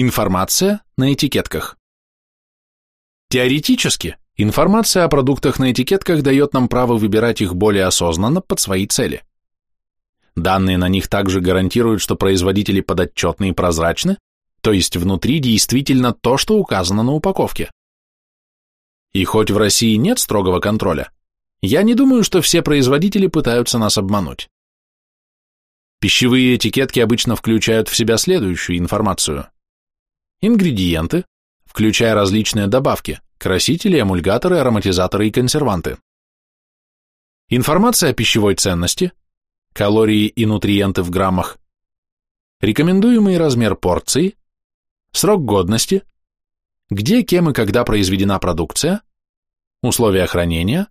Информация на этикетках. Теоретически, информация о продуктах на этикетках дает нам право выбирать их более осознанно под свои цели. Данные на них также гарантируют, что производители подотчетны и прозрачны, то есть внутри действительно то, что указано на упаковке. И хоть в России нет строгого контроля, я не думаю, что все производители пытаются нас обмануть. Пищевые этикетки обычно включают в себя следующую информацию. Ингредиенты, включая различные добавки, красители, эмульгаторы, ароматизаторы и консерванты. Информация о пищевой ценности, калории и нутриенты в граммах, рекомендуемый размер порции, срок годности, где, кем и когда произведена продукция, условия хранения,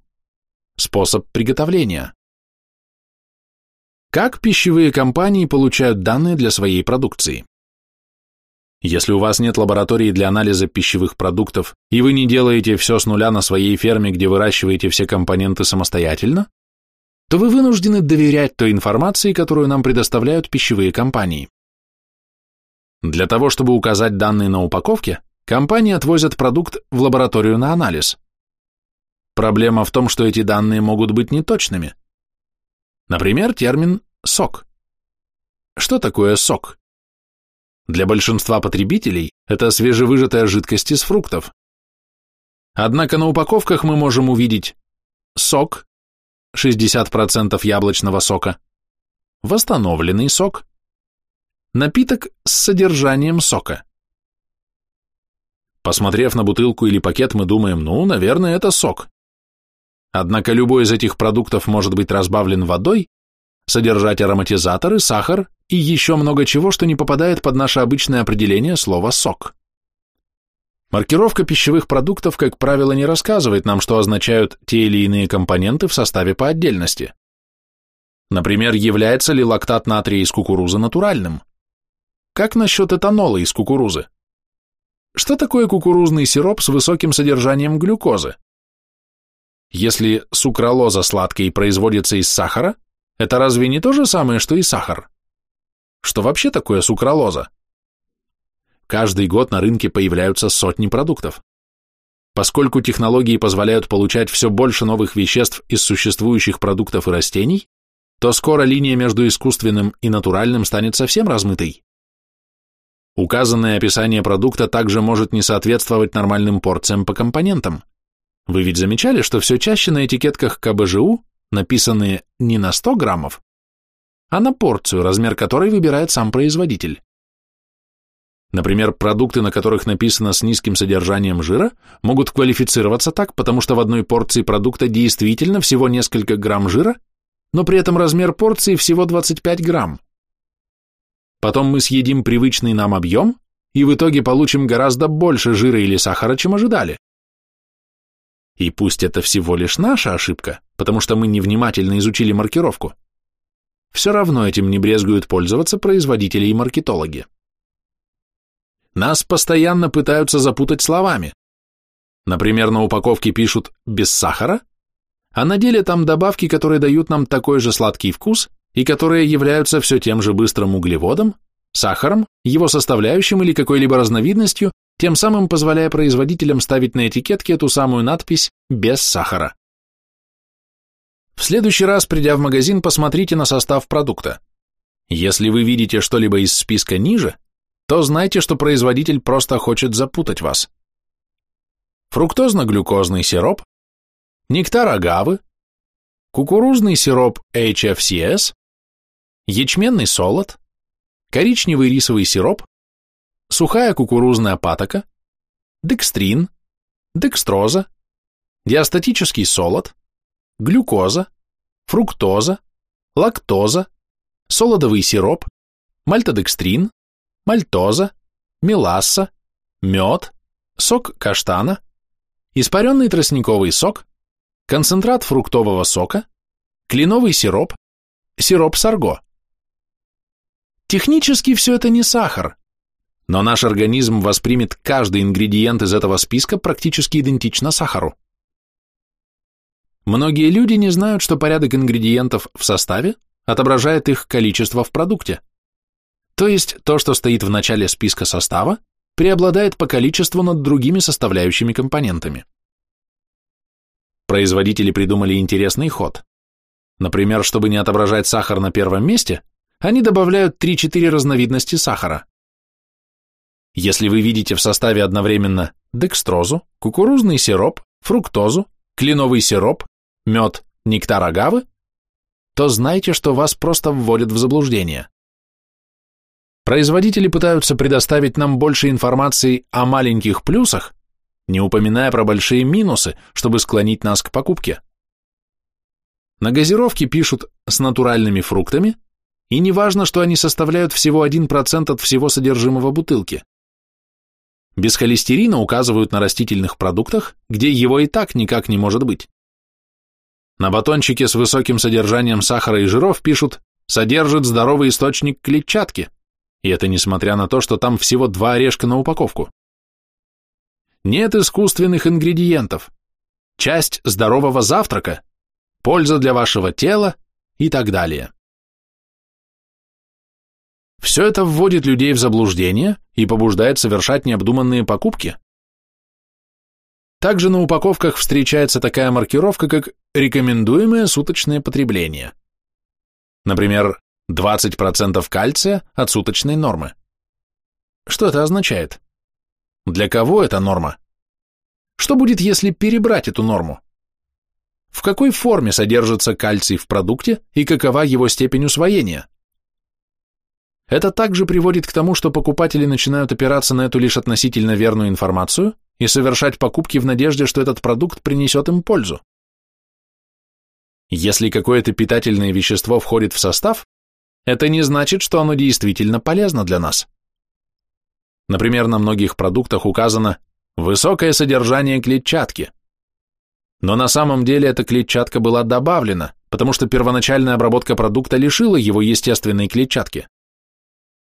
способ приготовления. Как пищевые компании получают данные для своей продукции? Если у вас нет лаборатории для анализа пищевых продуктов, и вы не делаете все с нуля на своей ферме, где выращиваете все компоненты самостоятельно, то вы вынуждены доверять той информации, которую нам предоставляют пищевые компании. Для того, чтобы указать данные на упаковке, компании отвозят продукт в лабораторию на анализ. Проблема в том, что эти данные могут быть неточными. Например, термин «сок». Что такое сок? Для большинства потребителей это свежевыжатая жидкость из фруктов. Однако на упаковках мы можем увидеть сок, 60% яблочного сока, восстановленный сок, напиток с содержанием сока. Посмотрев на бутылку или пакет, мы думаем, ну, наверное, это сок. Однако любой из этих продуктов может быть разбавлен водой, содержать ароматизаторы, сахар и еще много чего, что не попадает под наше обычное определение слова «сок». Маркировка пищевых продуктов, как правило, не рассказывает нам, что означают те или иные компоненты в составе по отдельности. Например, является ли лактат натрия из кукурузы натуральным? Как насчет этанола из кукурузы? Что такое кукурузный сироп с высоким содержанием глюкозы? Если сукралоза сладкой производится из сахара, это разве не то же самое, что и сахар? Что вообще такое сукралоза? Каждый год на рынке появляются сотни продуктов. Поскольку технологии позволяют получать все больше новых веществ из существующих продуктов и растений, то скоро линия между искусственным и натуральным станет совсем размытой. Указанное описание продукта также может не соответствовать нормальным порциям по компонентам. Вы ведь замечали, что все чаще на этикетках КБЖУ написаны не на 100 граммов, а на порцию, размер которой выбирает сам производитель. Например, продукты, на которых написано с низким содержанием жира, могут квалифицироваться так, потому что в одной порции продукта действительно всего несколько грамм жира, но при этом размер порции всего 25 грамм. Потом мы съедим привычный нам объем, и в итоге получим гораздо больше жира или сахара, чем ожидали. И пусть это всего лишь наша ошибка, потому что мы невнимательно изучили маркировку, все равно этим не брезгуют пользоваться производители и маркетологи. Нас постоянно пытаются запутать словами. Например, на упаковке пишут «без сахара», а на деле там добавки, которые дают нам такой же сладкий вкус и которые являются все тем же быстрым углеводом, сахаром, его составляющим или какой-либо разновидностью, тем самым позволяя производителям ставить на этикетке эту самую надпись «без сахара». В следующий раз, придя в магазин, посмотрите на состав продукта. Если вы видите что-либо из списка ниже, то знайте, что производитель просто хочет запутать вас. Фруктозно-глюкозный сироп, нектар агавы, кукурузный сироп HFCS, ячменный солод, коричневый рисовый сироп, сухая кукурузная патока, декстрин, декстроза, диастатический солод, глюкоза, фруктоза, лактоза, солодовый сироп, мальтодекстрин, мальтоза, меласса, мед, сок каштана, испаренный тростниковый сок, концентрат фруктового сока, кленовый сироп, сироп сарго. Технически все это не сахар, но наш организм воспримет каждый ингредиент из этого списка практически идентично сахару. Многие люди не знают, что порядок ингредиентов в составе отображает их количество в продукте. То есть то, что стоит в начале списка состава, преобладает по количеству над другими составляющими компонентами. Производители придумали интересный ход. Например, чтобы не отображать сахар на первом месте, они добавляют 3-4 разновидности сахара. Если вы видите в составе одновременно декстрозу, кукурузный сироп, фруктозу, кленовый сироп, мед, нектар агавы, то знайте, что вас просто вводят в заблуждение. Производители пытаются предоставить нам больше информации о маленьких плюсах, не упоминая про большие минусы, чтобы склонить нас к покупке. На газировке пишут «с натуральными фруктами», и не важно, что они составляют всего 1% от всего содержимого бутылки. Без холестерина указывают на растительных продуктах, где его и так никак не может быть. На батончике с высоким содержанием сахара и жиров пишут «содержит здоровый источник клетчатки», и это несмотря на то, что там всего два орешка на упаковку. Нет искусственных ингредиентов, часть здорового завтрака, польза для вашего тела и так далее. Все это вводит людей в заблуждение и побуждает совершать необдуманные покупки. Также на упаковках встречается такая маркировка, как «рекомендуемое суточное потребление». Например, 20% кальция от суточной нормы. Что это означает? Для кого это норма? Что будет, если перебрать эту норму? В какой форме содержится кальций в продукте и какова его степень усвоения? Это также приводит к тому, что покупатели начинают опираться на эту лишь относительно верную информацию и совершать покупки в надежде, что этот продукт принесет им пользу. Если какое-то питательное вещество входит в состав, это не значит, что оно действительно полезно для нас. Например, на многих продуктах указано «высокое содержание клетчатки». Но на самом деле эта клетчатка была добавлена, потому что первоначальная обработка продукта лишила его естественной клетчатки.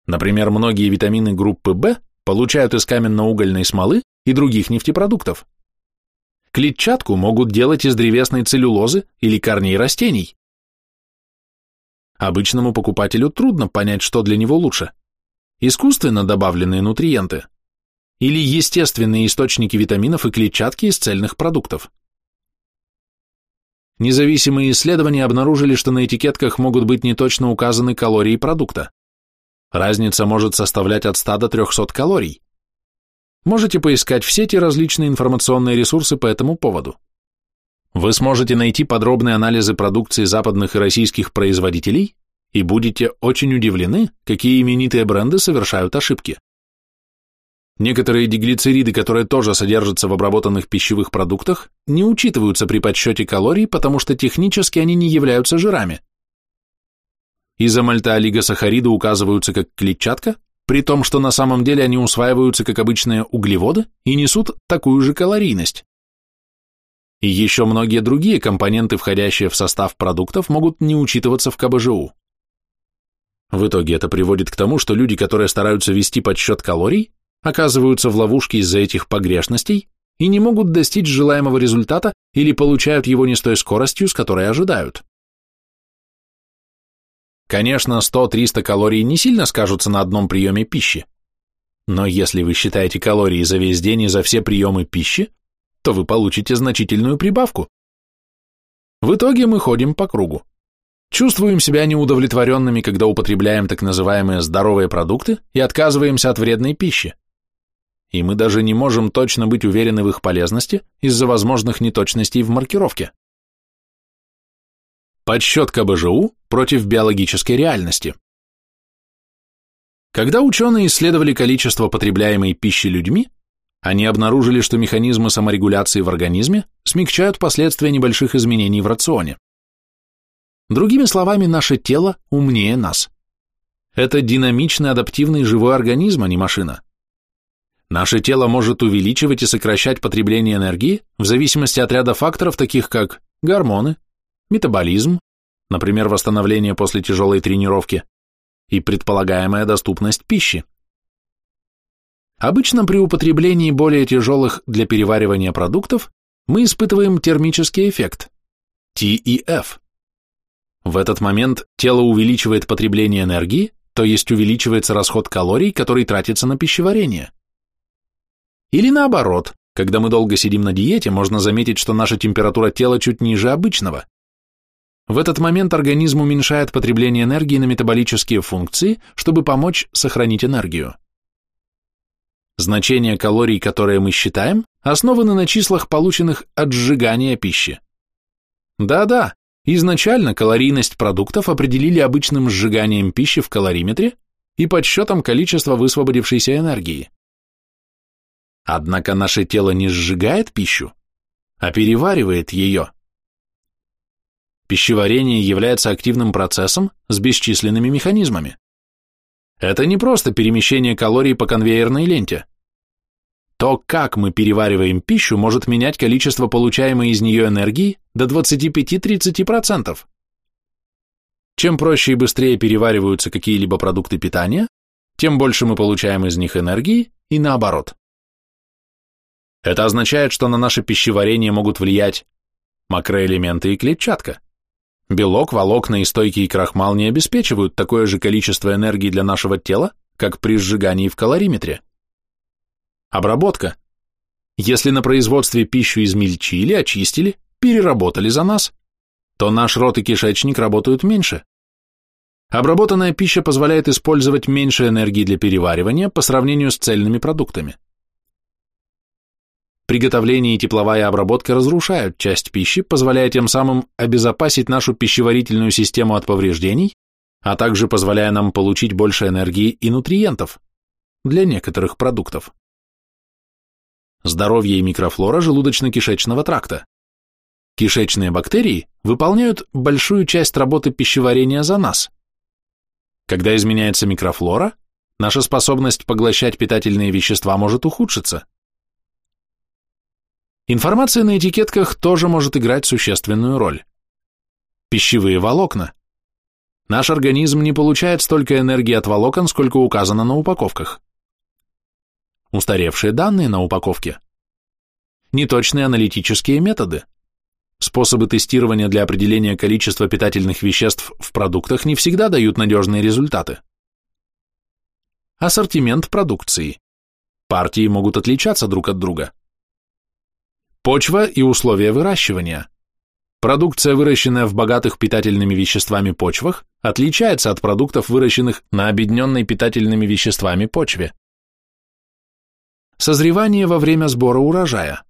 Например, многие витамины группы В получают из каменно-угольной смолы и других нефтепродуктов. Клетчатку могут делать из древесной целлюлозы или корней растений. Обычному покупателю трудно понять, что для него лучше. Искусственно добавленные нутриенты или естественные источники витаминов и клетчатки из цельных продуктов. Независимые исследования обнаружили, что на этикетках могут быть неточно указаны калории продукта. Разница может составлять от 100 до 300 калорий. Можете поискать в сети различные информационные ресурсы по этому поводу. Вы сможете найти подробные анализы продукции западных и российских производителей и будете очень удивлены, какие именитые бренды совершают ошибки. Некоторые диглицериды, которые тоже содержатся в обработанных пищевых продуктах, не учитываются при подсчете калорий, потому что технически они не являются жирами. Изомальтоолигосахариды указываются как клетчатка, при том, что на самом деле они усваиваются как обычные углеводы и несут такую же калорийность. И еще многие другие компоненты, входящие в состав продуктов, могут не учитываться в КБЖУ. В итоге это приводит к тому, что люди, которые стараются вести подсчет калорий, оказываются в ловушке из-за этих погрешностей и не могут достичь желаемого результата или получают его не с той скоростью, с которой ожидают. Конечно, 100-300 калорий не сильно скажутся на одном приеме пищи. Но если вы считаете калории за весь день и за все приемы пищи, то вы получите значительную прибавку. В итоге мы ходим по кругу. Чувствуем себя неудовлетворенными, когда употребляем так называемые здоровые продукты и отказываемся от вредной пищи. И мы даже не можем точно быть уверены в их полезности из-за возможных неточностей в маркировке. Подсчет КБЖУ против биологической реальности. Когда ученые исследовали количество потребляемой пищи людьми, они обнаружили, что механизмы саморегуляции в организме смягчают последствия небольших изменений в рационе. Другими словами, наше тело умнее нас. Это динамичный адаптивный живой организм, а не машина. Наше тело может увеличивать и сокращать потребление энергии в зависимости от ряда факторов, таких как гормоны, метаболизм, например, восстановление после тяжелой тренировки, и предполагаемая доступность пищи. Обычно при употреблении более тяжелых для переваривания продуктов мы испытываем термический эффект – TEF. В этот момент тело увеличивает потребление энергии, то есть увеличивается расход калорий, который тратится на пищеварение. Или наоборот, когда мы долго сидим на диете, можно заметить, что наша температура тела чуть ниже обычного. В этот момент организм уменьшает потребление энергии на метаболические функции, чтобы помочь сохранить энергию. Значения калорий, которые мы считаем, основаны на числах, полученных от сжигания пищи. Да-да, изначально калорийность продуктов определили обычным сжиганием пищи в калориметре и подсчетом количества высвободившейся энергии. Однако наше тело не сжигает пищу, а переваривает ее. Пищеварение является активным процессом с бесчисленными механизмами. Это не просто перемещение калорий по конвейерной ленте. То, как мы перевариваем пищу, может менять количество получаемой из нее энергии до 25-30%. Чем проще и быстрее перевариваются какие-либо продукты питания, тем больше мы получаем из них энергии и наоборот. Это означает, что на наше пищеварение могут влиять макроэлементы и клетчатка. Белок, волокна и стойкий крахмал не обеспечивают такое же количество энергии для нашего тела, как при сжигании в калориметре. Обработка. Если на производстве пищу измельчили, очистили, переработали за нас, то наш рот и кишечник работают меньше. Обработанная пища позволяет использовать меньше энергии для переваривания по сравнению с цельными продуктами. Приготовление и тепловая обработка разрушают часть пищи, позволяя тем самым обезопасить нашу пищеварительную систему от повреждений, а также позволяя нам получить больше энергии и нутриентов для некоторых продуктов. Здоровье и микрофлора желудочно-кишечного тракта. Кишечные бактерии выполняют большую часть работы пищеварения за нас. Когда изменяется микрофлора, наша способность поглощать питательные вещества может ухудшиться. Информация на этикетках тоже может играть существенную роль. Пищевые волокна. Наш организм не получает столько энергии от волокон, сколько указано на упаковках. Устаревшие данные на упаковке. Неточные аналитические методы. Способы тестирования для определения количества питательных веществ в продуктах не всегда дают надежные результаты. Ассортимент продукции. Партии могут отличаться друг от друга. Почва и условия выращивания. Продукция, выращенная в богатых питательными веществами почвах, отличается от продуктов, выращенных на обедненной питательными веществами почве. Созревание во время сбора урожая.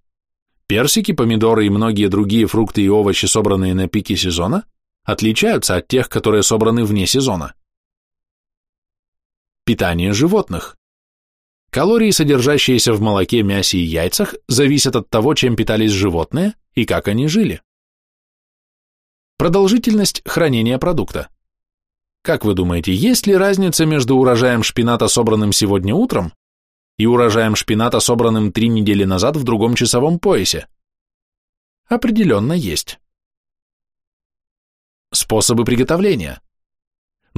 Персики, помидоры и многие другие фрукты и овощи, собранные на пике сезона, отличаются от тех, которые собраны вне сезона. Питание животных. Калории, содержащиеся в молоке, мясе и яйцах, зависят от того, чем питались животные и как они жили. Продолжительность хранения продукта. Как вы думаете, есть ли разница между урожаем шпината, собранным сегодня утром, и урожаем шпината, собранным три недели назад в другом часовом поясе? Определенно есть. Способы приготовления.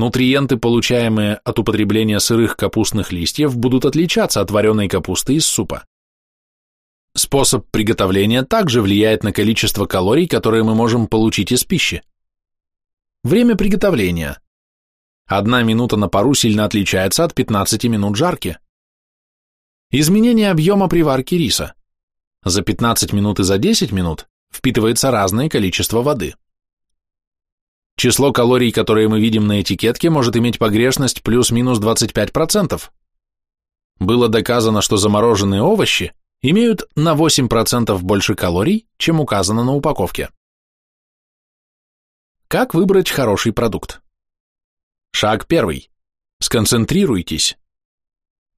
Нутриенты, получаемые от употребления сырых капустных листьев, будут отличаться от вареной капусты из супа. Способ приготовления также влияет на количество калорий, которые мы можем получить из пищи. Время приготовления. Одна минута на пару сильно отличается от 15 минут жарки. Изменение объема при варке риса. За 15 минут и за 10 минут впитывается разное количество воды. Число калорий, которые мы видим на этикетке, может иметь погрешность плюс-минус 25%. Было доказано, что замороженные овощи имеют на 8% больше калорий, чем указано на упаковке. Как выбрать хороший продукт? Шаг первый. Сконцентрируйтесь.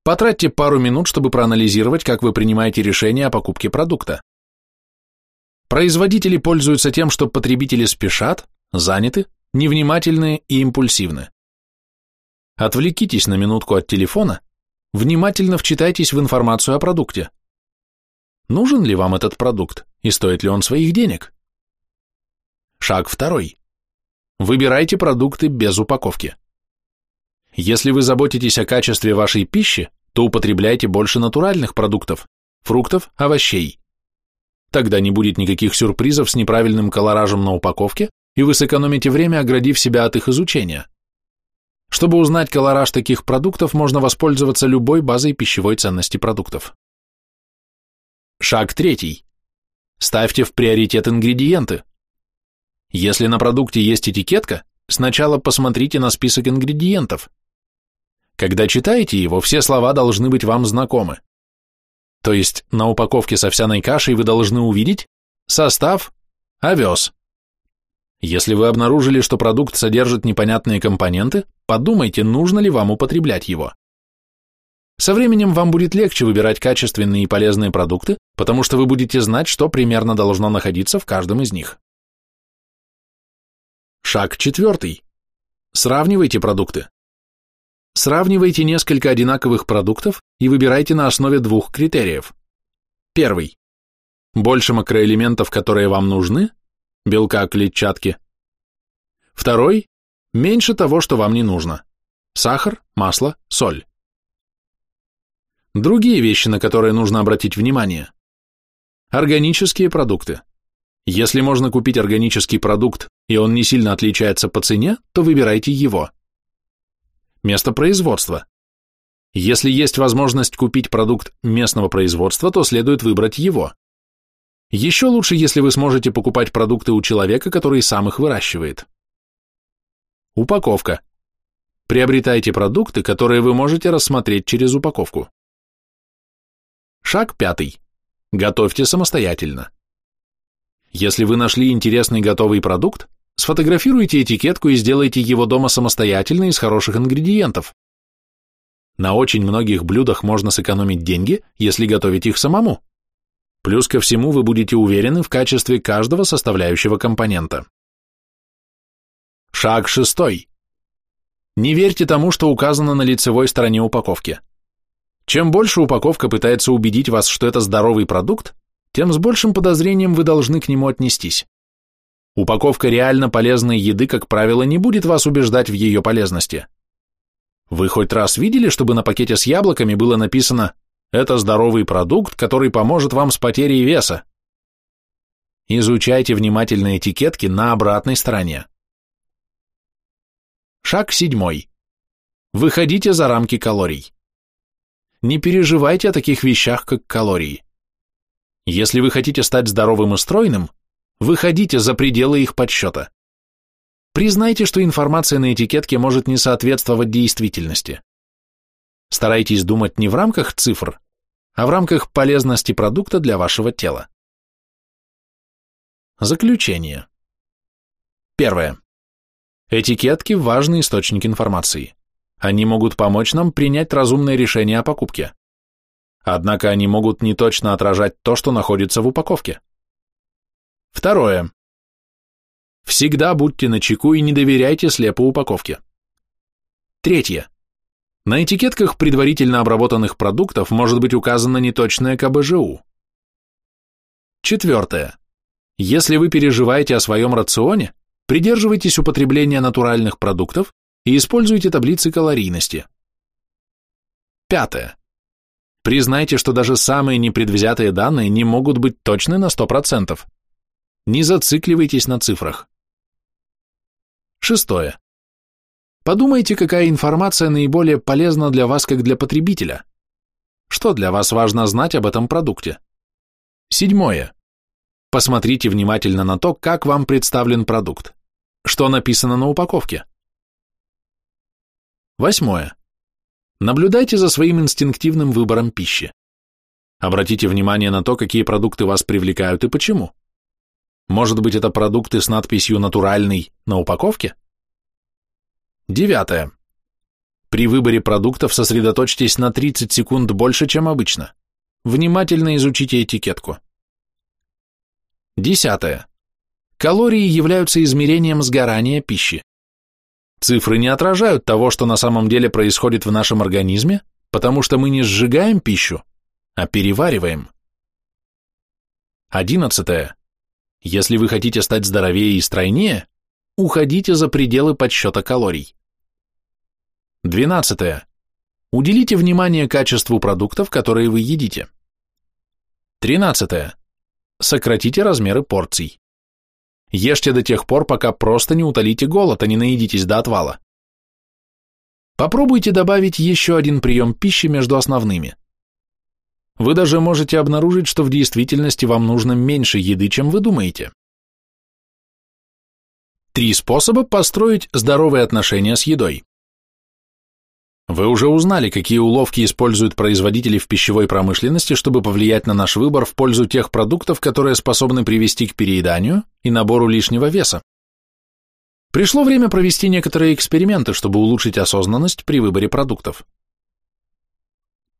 Потратьте пару минут, чтобы проанализировать, как вы принимаете решение о покупке продукта. Производители пользуются тем, что потребители спешат, заняты, невнимательны и импульсивны. Отвлекитесь на минутку от телефона, внимательно вчитайтесь в информацию о продукте. Нужен ли вам этот продукт и стоит ли он своих денег? Шаг второй. Выбирайте продукты без упаковки. Если вы заботитесь о качестве вашей пищи, то употребляйте больше натуральных продуктов, фруктов, овощей. Тогда не будет никаких сюрпризов с неправильным колоражем на упаковке и вы сэкономите время, оградив себя от их изучения. Чтобы узнать колораж таких продуктов, можно воспользоваться любой базой пищевой ценности продуктов. Шаг третий. Ставьте в приоритет ингредиенты. Если на продукте есть этикетка, сначала посмотрите на список ингредиентов. Когда читаете его, все слова должны быть вам знакомы. То есть на упаковке с овсяной кашей вы должны увидеть состав овес. Если вы обнаружили, что продукт содержит непонятные компоненты, подумайте, нужно ли вам употреблять его. Со временем вам будет легче выбирать качественные и полезные продукты, потому что вы будете знать, что примерно должно находиться в каждом из них. Шаг четвертый. Сравнивайте продукты. Сравнивайте несколько одинаковых продуктов и выбирайте на основе двух критериев. Первый. Больше макроэлементов, которые вам нужны, белка, клетчатки. Второй. Меньше того, что вам не нужно. Сахар, масло, соль. Другие вещи, на которые нужно обратить внимание. Органические продукты. Если можно купить органический продукт, и он не сильно отличается по цене, то выбирайте его. Место производства. Если есть возможность купить продукт местного производства, то следует выбрать его. Еще лучше, если вы сможете покупать продукты у человека, который сам их выращивает. Упаковка. Приобретайте продукты, которые вы можете рассмотреть через упаковку. Шаг пятый. Готовьте самостоятельно. Если вы нашли интересный готовый продукт, сфотографируйте этикетку и сделайте его дома самостоятельно из хороших ингредиентов. На очень многих блюдах можно сэкономить деньги, если готовить их самому. Плюс ко всему вы будете уверены в качестве каждого составляющего компонента. Шаг шестой. Не верьте тому, что указано на лицевой стороне упаковки. Чем больше упаковка пытается убедить вас, что это здоровый продукт, тем с большим подозрением вы должны к нему отнестись. Упаковка реально полезной еды, как правило, не будет вас убеждать в ее полезности. Вы хоть раз видели, чтобы на пакете с яблоками было написано это здоровый продукт, который поможет вам с потерей веса. Изучайте внимательно этикетки на обратной стороне. Шаг седьмой. Выходите за рамки калорий. Не переживайте о таких вещах, как калории. Если вы хотите стать здоровым и стройным, выходите за пределы их подсчета. Признайте, что информация на этикетке может не соответствовать действительности. Старайтесь думать не в рамках цифр, а в рамках полезности продукта для вашего тела. Заключение. Первое. Этикетки – важный источник информации. Они могут помочь нам принять разумное решение о покупке. Однако они могут не точно отражать то, что находится в упаковке. Второе. Всегда будьте начеку и не доверяйте слепо упаковке. Третье. На этикетках предварительно обработанных продуктов может быть указано неточное КБЖУ. Четвертое. Если вы переживаете о своем рационе, придерживайтесь употребления натуральных продуктов и используйте таблицы калорийности. Пятое. Признайте, что даже самые непредвзятые данные не могут быть точны на 100%. Не зацикливайтесь на цифрах. Шестое. Подумайте, какая информация наиболее полезна для вас как для потребителя. Что для вас важно знать об этом продукте? Седьмое. Посмотрите внимательно на то, как вам представлен продукт. Что написано на упаковке? Восьмое. Наблюдайте за своим инстинктивным выбором пищи. Обратите внимание на то, какие продукты вас привлекают и почему. Может быть, это продукты с надписью «натуральный» на упаковке? Девятое. При выборе продуктов сосредоточьтесь на 30 секунд больше, чем обычно. Внимательно изучите этикетку. Десятое. Калории являются измерением сгорания пищи. Цифры не отражают того, что на самом деле происходит в нашем организме, потому что мы не сжигаем пищу, а перевариваем. Одиннадцатое. Если вы хотите стать здоровее и стройнее, уходите за пределы подсчета калорий. Двенадцатое. Уделите внимание качеству продуктов, которые вы едите. Тринадцатое. Сократите размеры порций. Ешьте до тех пор, пока просто не утолите голод, а не наедитесь до отвала. Попробуйте добавить еще один прием пищи между основными. вы даже можете обнаружить, что в действительности вам нужно меньше еды, чем вы думаете. Три способа построить здоровые отношения с едой. Вы уже узнали, какие уловки используют производители в пищевой промышленности, чтобы повлиять на наш выбор в пользу тех продуктов, которые способны привести к перееданию и набору лишнего веса. Пришло время провести некоторые эксперименты, чтобы улучшить осознанность при выборе продуктов.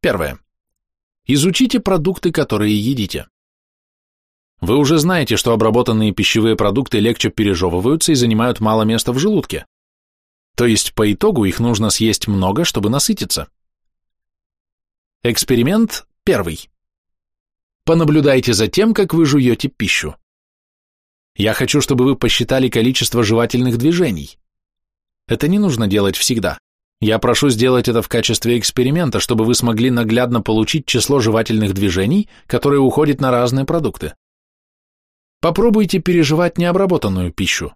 Первое. Изучите продукты, которые едите. Вы уже знаете, что обработанные пищевые продукты легче пережевываются и занимают мало места в желудке. То есть по итогу их нужно съесть много, чтобы насытиться. Эксперимент первый. Понаблюдайте за тем, как вы жуете пищу. Я хочу, чтобы вы посчитали количество жевательных движений. Это не нужно делать всегда. Я прошу сделать это в качестве эксперимента, чтобы вы смогли наглядно получить число жевательных движений, которые уходят на разные продукты. Попробуйте переживать необработанную пищу.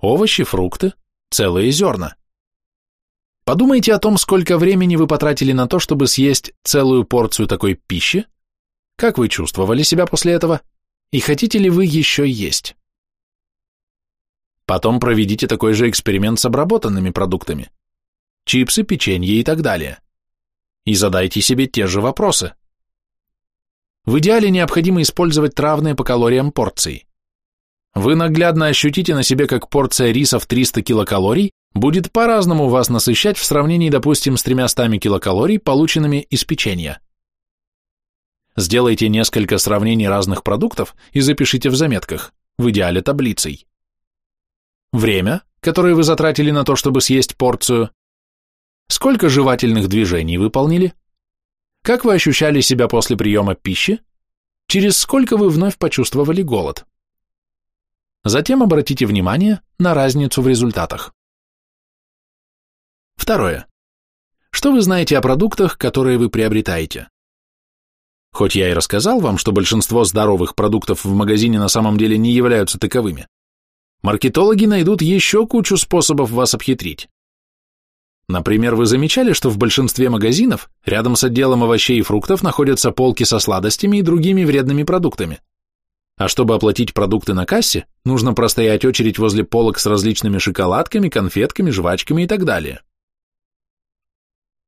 Овощи, фрукты, целые зерна. Подумайте о том, сколько времени вы потратили на то, чтобы съесть целую порцию такой пищи, как вы чувствовали себя после этого, и хотите ли вы еще есть. Потом проведите такой же эксперимент с обработанными продуктами, чипсы, печенье и так далее, и задайте себе те же вопросы. В идеале необходимо использовать травные по калориям порции. Вы наглядно ощутите на себе, как порция риса в 300 килокалорий будет по-разному вас насыщать в сравнении, допустим, с 300 килокалорий, полученными из печенья. Сделайте несколько сравнений разных продуктов и запишите в заметках, в идеале таблицей. Время, которое вы затратили на то, чтобы съесть порцию. Сколько жевательных движений выполнили? Как вы ощущали себя после приема пищи? Через сколько вы вновь почувствовали голод? Затем обратите внимание на разницу в результатах. Второе. Что вы знаете о продуктах, которые вы приобретаете? Хоть я и рассказал вам, что большинство здоровых продуктов в магазине на самом деле не являются таковыми, маркетологи найдут еще кучу способов вас обхитрить. Например, вы замечали, что в большинстве магазинов рядом с отделом овощей и фруктов находятся полки со сладостями и другими вредными продуктами. А чтобы оплатить продукты на кассе, нужно простоять очередь возле полок с различными шоколадками, конфетками, жвачками и так далее.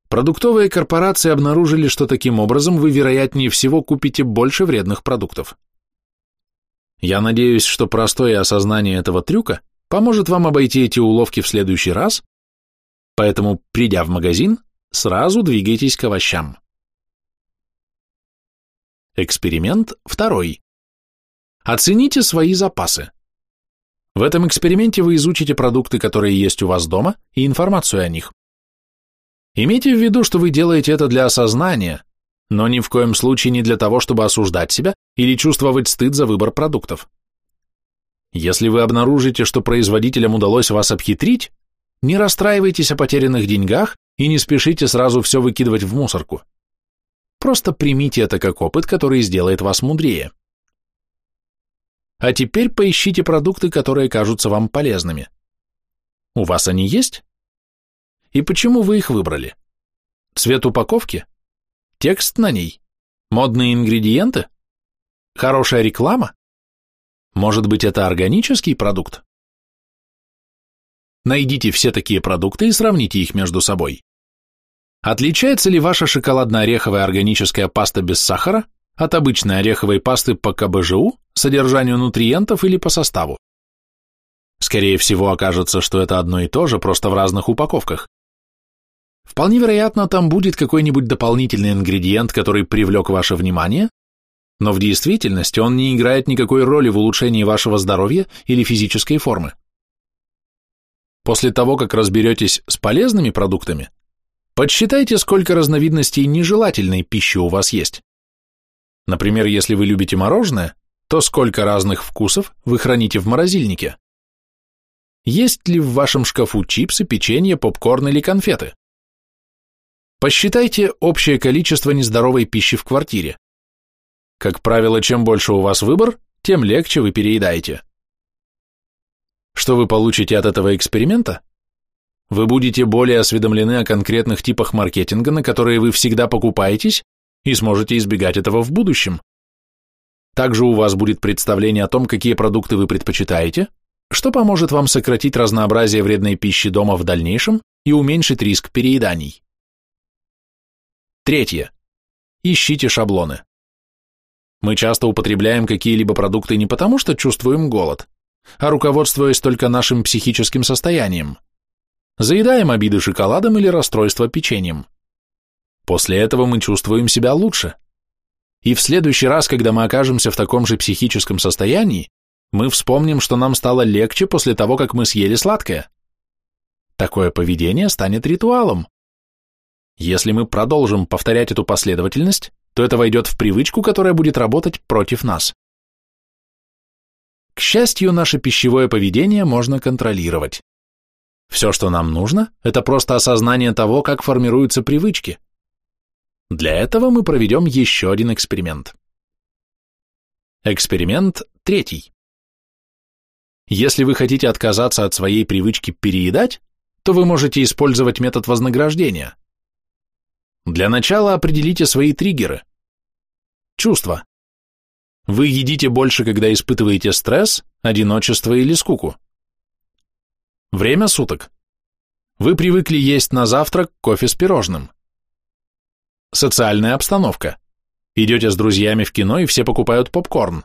Продуктовые корпорации обнаружили, что таким образом вы, вероятнее всего, купите больше вредных продуктов. Я надеюсь, что простое осознание этого трюка поможет вам обойти эти уловки в следующий раз, поэтому, придя в магазин, сразу двигайтесь к овощам. Эксперимент второй. Оцените свои запасы. В этом эксперименте вы изучите продукты, которые есть у вас дома, и информацию о них. Имейте в виду, что вы делаете это для осознания, но ни в коем случае не для того, чтобы осуждать себя или чувствовать стыд за выбор продуктов. Если вы обнаружите, что производителям удалось вас обхитрить, не расстраивайтесь о потерянных деньгах и не спешите сразу все выкидывать в мусорку. Просто примите это как опыт, который сделает вас мудрее. А теперь поищите продукты, которые кажутся вам полезными. У вас они есть? И почему вы их выбрали? Цвет упаковки? Текст на ней? Модные ингредиенты? Хорошая реклама? Может быть, это органический продукт? Найдите все такие продукты и сравните их между собой. Отличается ли ваша шоколадно-ореховая органическая паста без сахара от обычной ореховой пасты по КБЖУ, содержанию нутриентов или по составу. Скорее всего, окажется, что это одно и то же, просто в разных упаковках. Вполне вероятно, там будет какой-нибудь дополнительный ингредиент, который привлек ваше внимание, но в действительности он не играет никакой роли в улучшении вашего здоровья или физической формы. После того, как разберетесь с полезными продуктами, подсчитайте, сколько разновидностей нежелательной пищи у вас есть. Например, если вы любите мороженое, то сколько разных вкусов вы храните в морозильнике? Есть ли в вашем шкафу чипсы, печенье, попкорн или конфеты? Посчитайте общее количество нездоровой пищи в квартире. Как правило, чем больше у вас выбор, тем легче вы переедаете. Что вы получите от этого эксперимента? Вы будете более осведомлены о конкретных типах маркетинга, на которые вы всегда покупаетесь, и сможете избегать этого в будущем. Также у вас будет представление о том, какие продукты вы предпочитаете, что поможет вам сократить разнообразие вредной пищи дома в дальнейшем и уменьшить риск перееданий. Третье. Ищите шаблоны. Мы часто употребляем какие-либо продукты не потому, что чувствуем голод, а руководствуясь только нашим психическим состоянием. Заедаем обиды шоколадом или расстройство печеньем. После этого мы чувствуем себя лучше. И в следующий раз, когда мы окажемся в таком же психическом состоянии, мы вспомним, что нам стало легче после того, как мы съели сладкое. Такое поведение станет ритуалом. Если мы продолжим повторять эту последовательность, то это войдет в привычку, которая будет работать против нас. К счастью, наше пищевое поведение можно контролировать. Все, что нам нужно, это просто осознание того, как формируются привычки. Для этого мы проведем еще один эксперимент. Эксперимент третий. Если вы хотите отказаться от своей привычки переедать, то вы можете использовать метод вознаграждения. Для начала определите свои триггеры. Чувства. Вы едите больше, когда испытываете стресс, одиночество или скуку. Время суток. Вы привыкли есть на завтрак кофе с пирожным. Социальная обстановка. Идете с друзьями в кино и все покупают попкорн.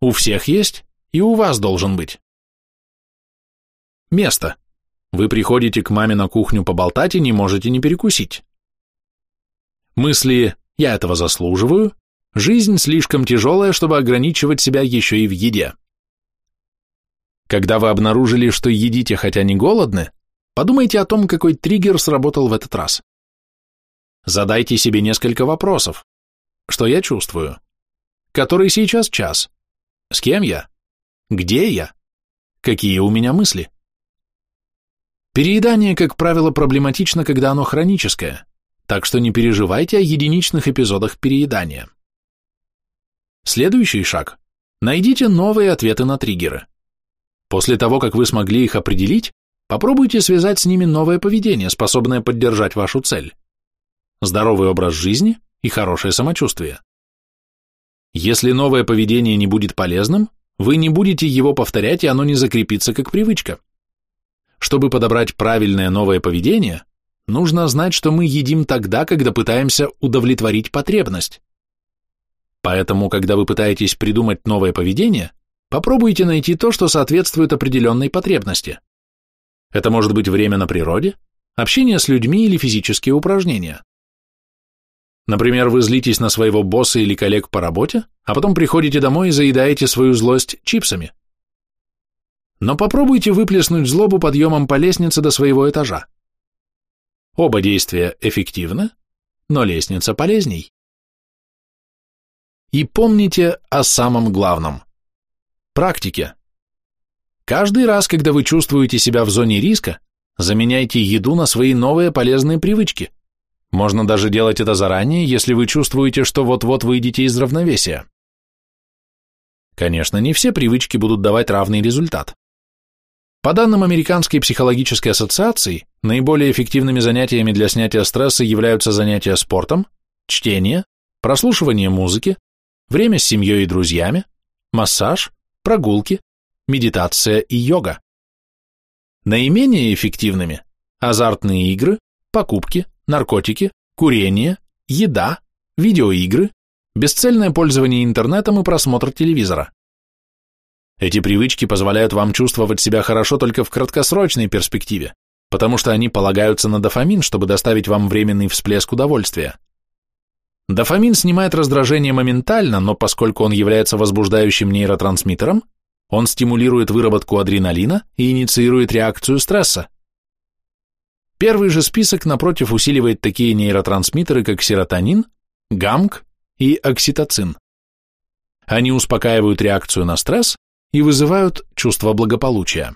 У всех есть, и у вас должен быть. Место. Вы приходите к маме на кухню поболтать и не можете не перекусить. Мысли «я этого заслуживаю», Жизнь слишком тяжелая, чтобы ограничивать себя еще и в еде. Когда вы обнаружили, что едите, хотя не голодны, подумайте о том, какой триггер сработал в этот раз. Задайте себе несколько вопросов. Что я чувствую? Который сейчас час? С кем я? Где я? Какие у меня мысли? Переедание, как правило, проблематично, когда оно хроническое, так что не переживайте о единичных эпизодах переедания. Следующий шаг. Найдите новые ответы на триггеры. После того, как вы смогли их определить, попробуйте связать с ними новое поведение, способное поддержать вашу цель. Здоровый образ жизни и хорошее самочувствие. Если новое поведение не будет полезным, вы не будете его повторять, и оно не закрепится как привычка. Чтобы подобрать правильное новое поведение, нужно знать, что мы едим тогда, когда пытаемся удовлетворить потребность. Поэтому, когда вы пытаетесь придумать новое поведение, попробуйте найти то, что соответствует определенной потребности. Это может быть время на природе, общение с людьми или физические упражнения. Например, вы злитесь на своего босса или коллег по работе, а потом приходите домой и заедаете свою злость чипсами. Но попробуйте выплеснуть злобу подъемом по лестнице до своего этажа. Оба действия эффективны, но лестница полезней. И помните о самом главном – практике. Каждый раз, когда вы чувствуете себя в зоне риска, заменяйте еду на свои новые полезные привычки. Можно даже делать это заранее, если вы чувствуете, что вот-вот выйдете из равновесия. Конечно, не все привычки будут давать равный результат. По данным Американской психологической ассоциации, наиболее эффективными занятиями для снятия стресса являются занятия спортом, чтение, прослушивание музыки, время с семьей и друзьями, массаж, прогулки, медитация и йога. Наименее эффективными – азартные игры, покупки, наркотики, курение, еда, видеоигры, бесцельное пользование интернетом и просмотр телевизора. Эти привычки позволяют вам чувствовать себя хорошо только в краткосрочной перспективе, потому что они полагаются на дофамин, чтобы доставить вам временный всплеск удовольствия. Дофамин снимает раздражение моментально, но поскольку он является возбуждающим нейротрансмиттером, он стимулирует выработку адреналина и инициирует реакцию стресса. Первый же список, напротив, усиливает такие нейротрансмиттеры, как серотонин, гамк и окситоцин. Они успокаивают реакцию на стресс и вызывают чувство благополучия.